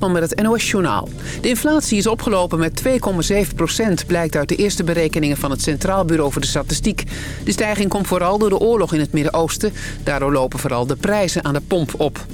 Met het NOS-journaal. De inflatie is opgelopen met 2,7 procent... blijkt uit de eerste berekeningen van het Centraal Bureau voor de Statistiek. De stijging komt vooral door de oorlog in het Midden-Oosten. Daardoor lopen vooral de prijzen aan de pomp op.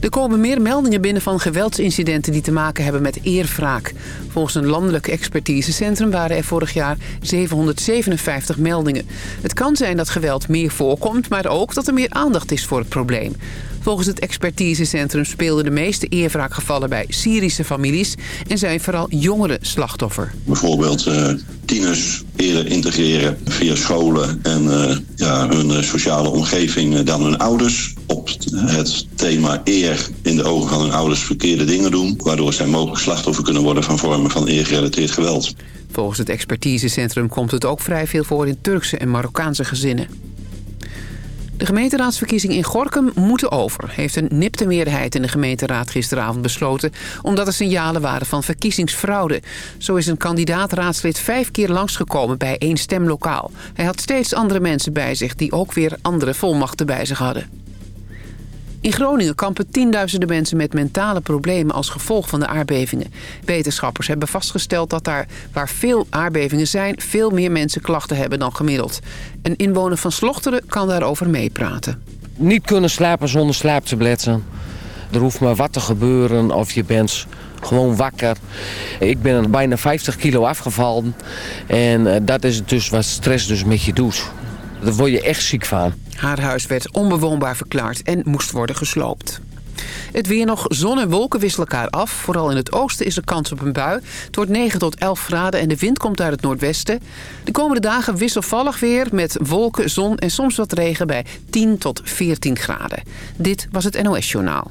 Er komen meer meldingen binnen van geweldsincidenten die te maken hebben met eerwraak. Volgens een landelijk expertisecentrum waren er vorig jaar 757 meldingen. Het kan zijn dat geweld meer voorkomt, maar ook dat er meer aandacht is voor het probleem. Volgens het expertisecentrum speelden de meeste eerwraakgevallen bij Syrische families... en zijn vooral jongeren slachtoffer. Bijvoorbeeld uh, tieners eerder integreren via scholen en uh, ja, hun uh, sociale omgeving dan hun ouders. Op het thema eer in de ogen van hun ouders verkeerde dingen doen... waardoor zij mogelijk slachtoffer kunnen worden van vormen van eergerelateerd geweld. Volgens het expertisecentrum komt het ook vrij veel voor in Turkse en Marokkaanse gezinnen. De gemeenteraadsverkiezingen in Gorkum moeten over... heeft een nipte meerderheid in de gemeenteraad gisteravond besloten... omdat er signalen waren van verkiezingsfraude. Zo is een kandidaat-raadslid vijf keer langsgekomen bij één stemlokaal. Hij had steeds andere mensen bij zich... die ook weer andere volmachten bij zich hadden. In Groningen kampen tienduizenden mensen met mentale problemen als gevolg van de aardbevingen. Wetenschappers hebben vastgesteld dat daar waar veel aardbevingen zijn... veel meer mensen klachten hebben dan gemiddeld. Een inwoner van Slochteren kan daarover meepraten. Niet kunnen slapen zonder slaaptabletten. Er hoeft maar wat te gebeuren of je bent gewoon wakker. Ik ben bijna 50 kilo afgevallen. En eh, dat is dus wat stress dus met je doet. Daar word je echt ziek van. Haar huis werd onbewoonbaar verklaard en moest worden gesloopt. Het weer nog, zon en wolken wisselen elkaar af. Vooral in het oosten is er kans op een bui. Het wordt 9 tot 11 graden en de wind komt uit het noordwesten. De komende dagen wisselvallig weer met wolken, zon en soms wat regen bij 10 tot 14 graden. Dit was het NOS Journaal.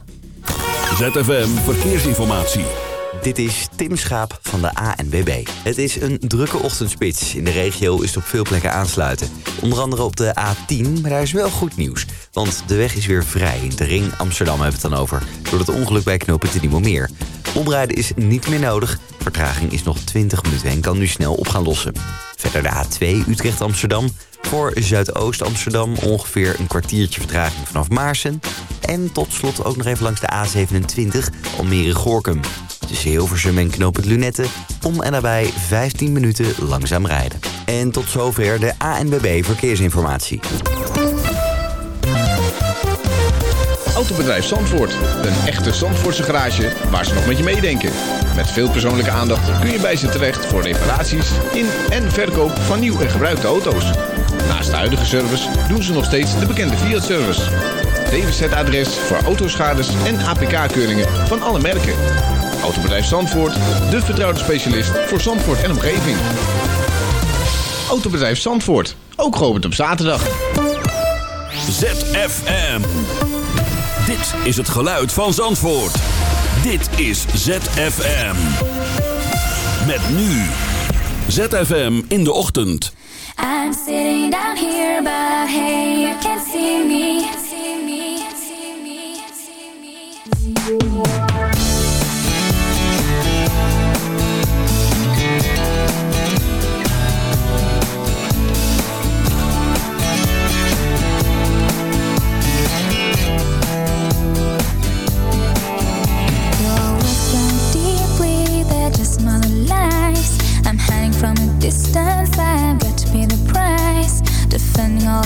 ZFM Verkeersinformatie. Dit is Tim Schaap van de ANWB. Het is een drukke ochtendspits. In de regio is het op veel plekken aansluiten. Onder andere op de A10, maar daar is wel goed nieuws. Want de weg is weer vrij. In de ring Amsterdam hebben we het dan over. Door het ongeluk bij knooppunt meer. Omrijden is niet meer nodig. Vertraging is nog 20 minuten en kan nu snel op gaan lossen. Verder de A2 Utrecht-Amsterdam. Voor Zuidoost-Amsterdam ongeveer een kwartiertje vertraging vanaf Maarsen. En tot slot ook nog even langs de A27 Almere-Gorkum. Tussen Hilversum en Knoop Lunette om en nabij 15 minuten langzaam rijden. En tot zover de ANWB Verkeersinformatie. Autobedrijf Zandvoort. Een echte Zandvoortse garage waar ze nog met je meedenken. Met veel persoonlijke aandacht kun je bij ze terecht voor reparaties in en verkoop van nieuw en gebruikte auto's. Naast de huidige service doen ze nog steeds de bekende Fiat-service. DWZ-adres voor autoschades en APK-keuringen van alle merken. Autobedrijf Zandvoort, de vertrouwde specialist voor Zandvoort en omgeving. Autobedrijf Zandvoort, ook geopend op zaterdag. ZFM. Dit is het geluid van Zandvoort. Dit is ZFM. Met nu. ZFM in de ochtend. I'm sitting down here, but hey, you can't see me. See me,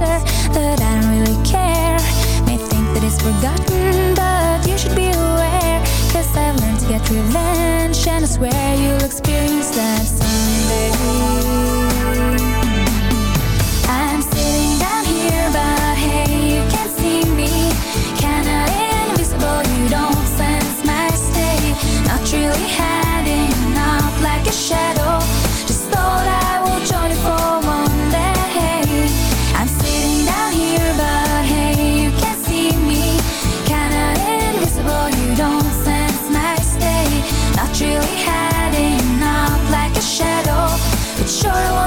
answer that I don't really care. May think that it's forgotten, but you should be aware. Cause I've learned to get revenge And I swear you'll experience that someday. I'm sitting down here, but hey, you can't see me. Invisible, you don't sense my Not really hiding, not like a shadow. sure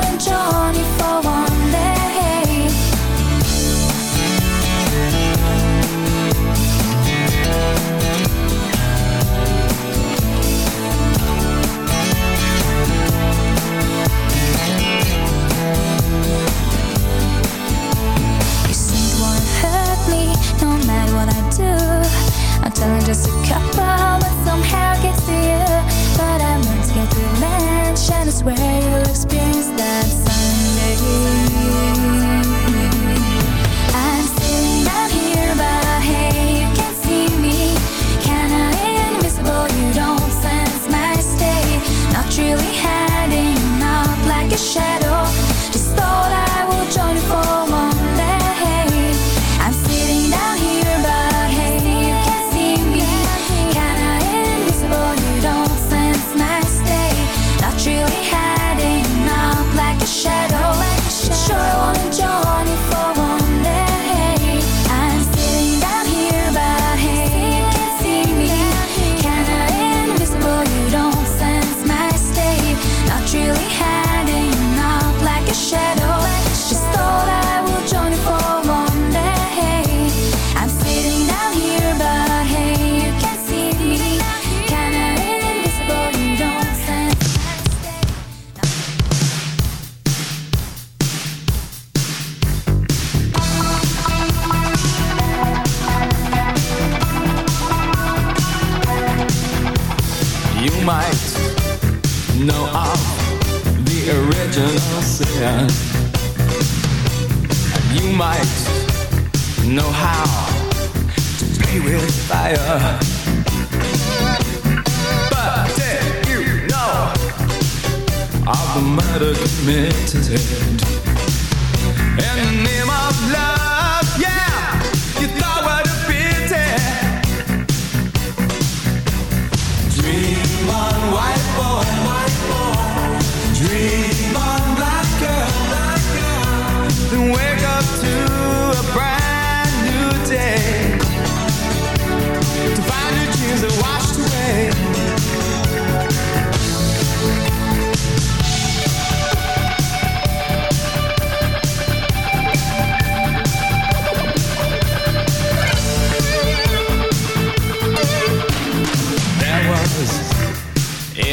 shadow is fire. But did you know of the murder committed in the name of love?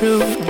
true.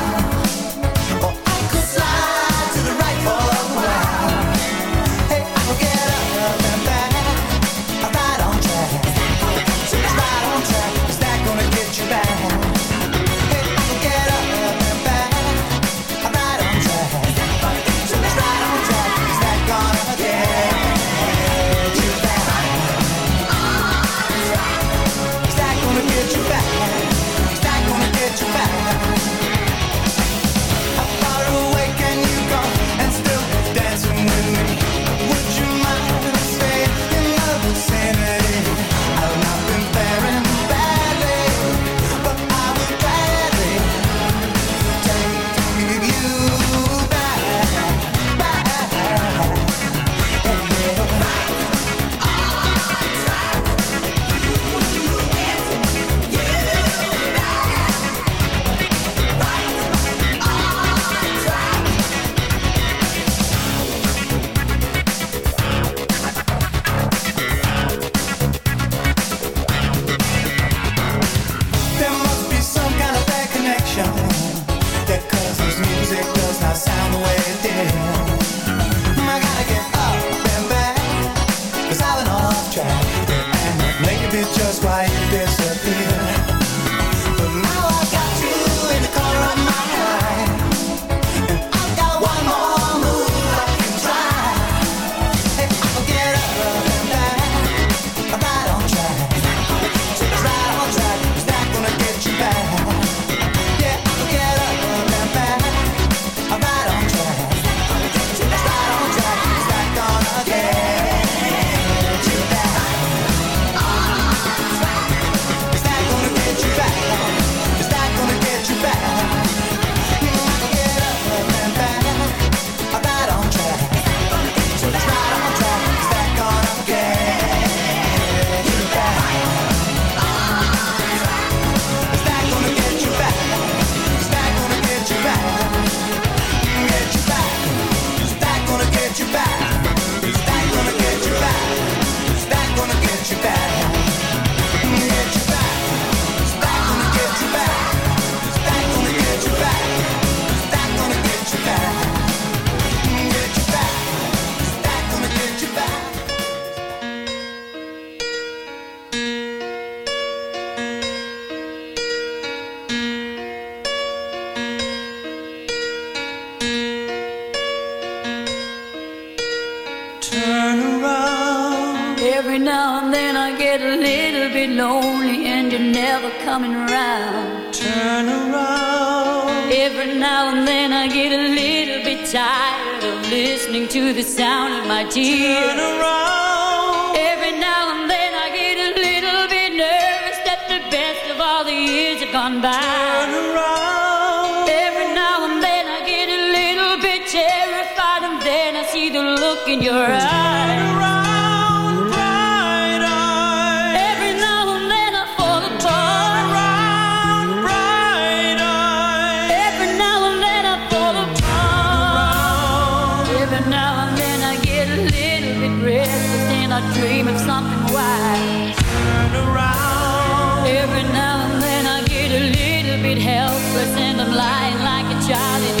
dream of something wild. Turn around. Every now and then I get a little bit helpless and I'm lying like a child.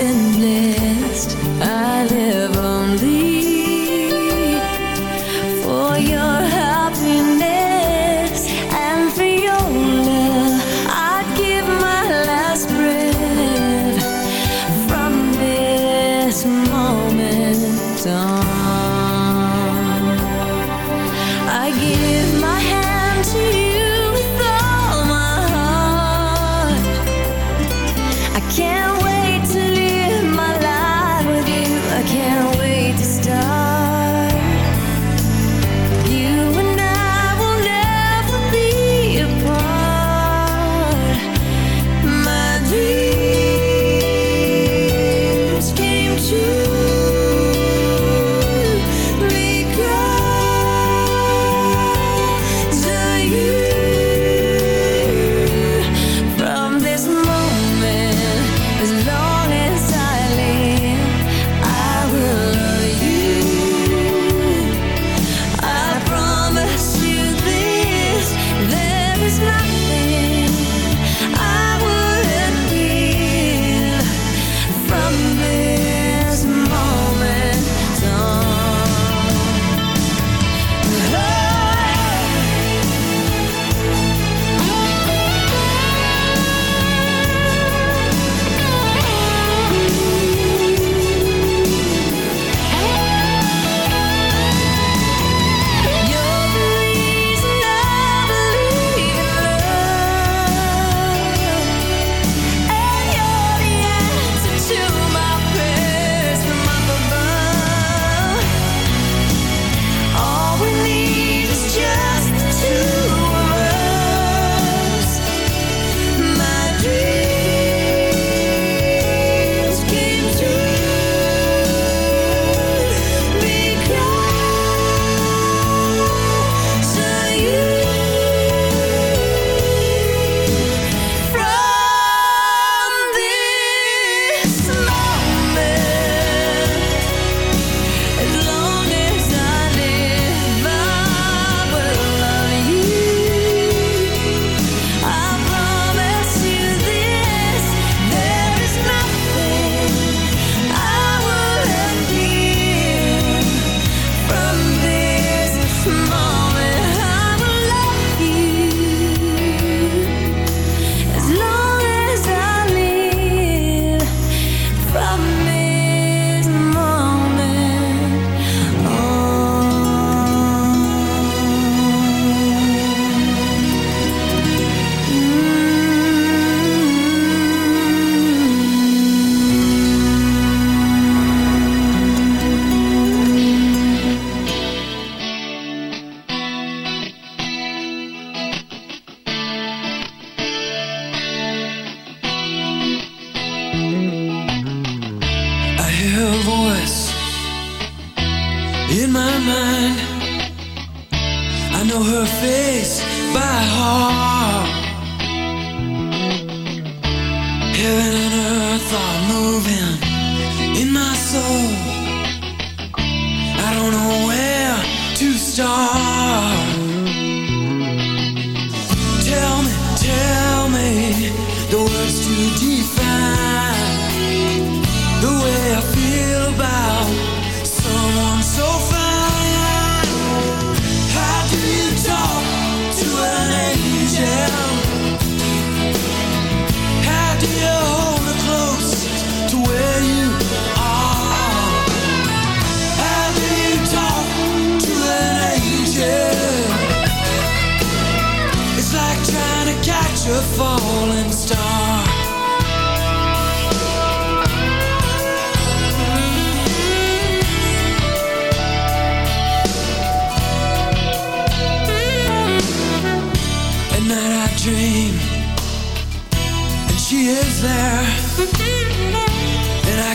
Been blessed. I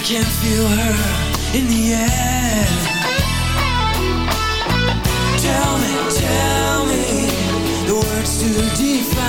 can feel her in the air. Tell me, tell me the words to define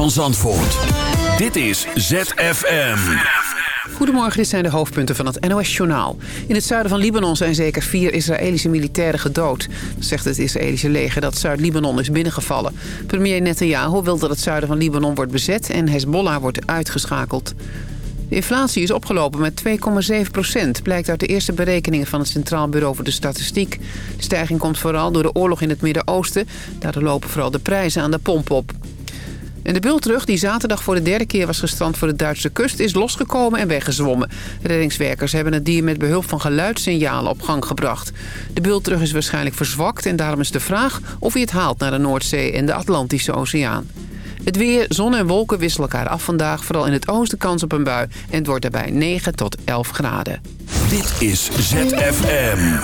van Zandvoort. Dit is ZFM. Goedemorgen, dit zijn de hoofdpunten van het NOS-journaal. In het zuiden van Libanon zijn zeker vier Israëlische militairen gedood. Zegt het Israëlische leger dat Zuid-Libanon is binnengevallen. Premier Netanyahu wil dat het zuiden van Libanon wordt bezet... en Hezbollah wordt uitgeschakeld. De inflatie is opgelopen met 2,7 procent... blijkt uit de eerste berekeningen van het Centraal Bureau voor de Statistiek. De stijging komt vooral door de oorlog in het Midden-Oosten. Daardoor lopen vooral de prijzen aan de pomp op. De bultrug, die zaterdag voor de derde keer was gestrand voor de Duitse kust... is losgekomen en weggezwommen. Reddingswerkers hebben het dier met behulp van geluidssignalen op gang gebracht. De bultrug is waarschijnlijk verzwakt en daarom is de vraag... of hij het haalt naar de Noordzee en de Atlantische Oceaan. Het weer, zon en wolken wisselen elkaar af vandaag. Vooral in het oosten kans op een bui. En het wordt daarbij 9 tot 11 graden. Dit is ZFM.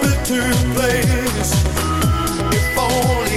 bitter place. If only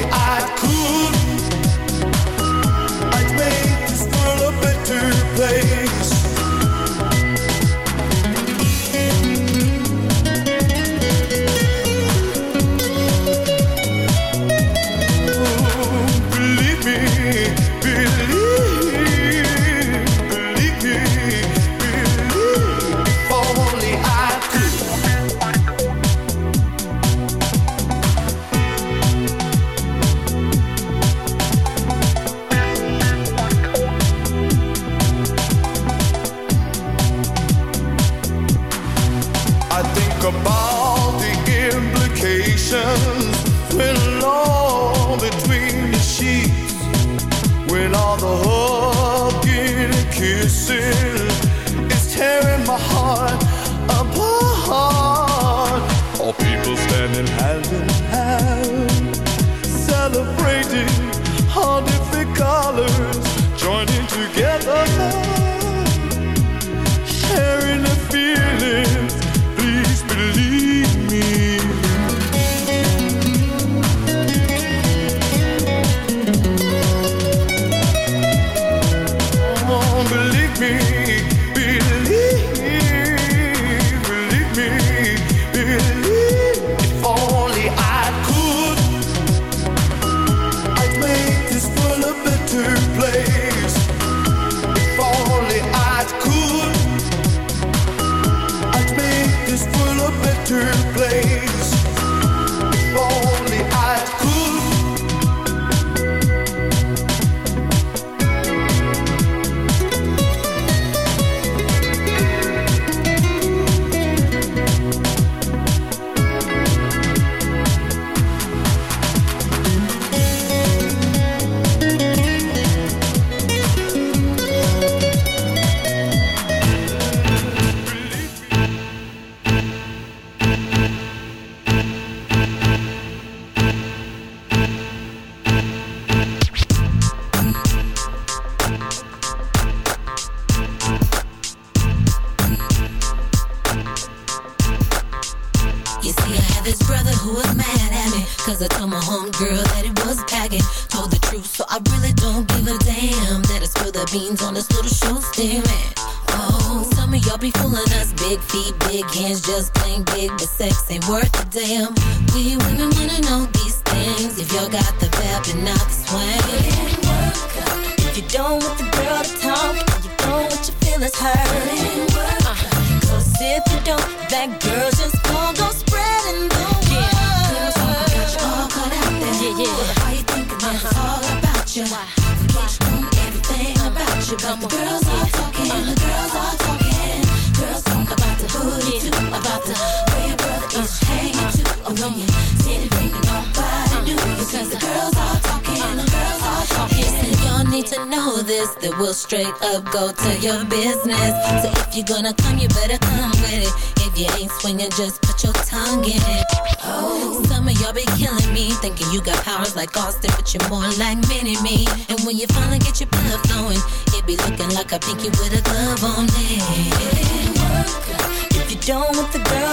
and just put your tongue in it. Oh. Some of y'all be killing me, thinking you got powers like Austin, but you're more like mini me. And when you finally get your blood flowing, it be looking like a pinky with a glove on it. If you don't want the girl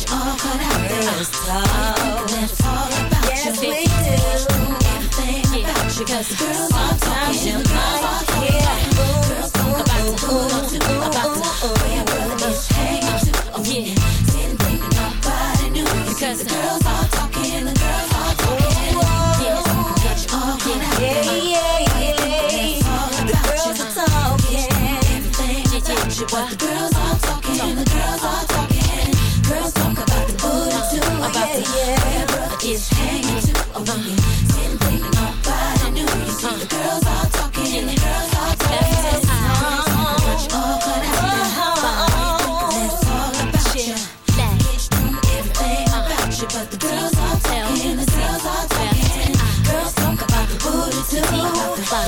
you all cut out there. Girls talk. That's all about Yes, you. we Everything about you. Cause girls are talking. Girls are talking. Girls talk about the hood too. About the a brother is hanging too. Oh yeah. Didn't think nobody knew. Because the girls are talking.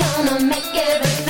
Gonna make everything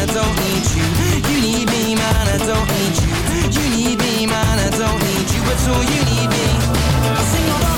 I don't need you. You need me, I don't need you. You need me, I don't need you. You need me. Sing,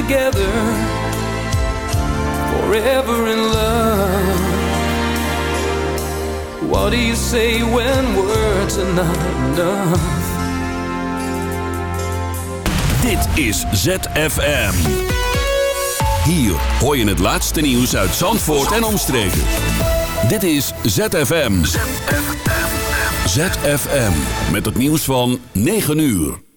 Together, forever in love. What do you say when words are not enough? Dit is ZFM. Hier hoor je het laatste nieuws uit Zandvoort en omstreken. Dit is ZFM. ZFM. Met het nieuws van 9 uur.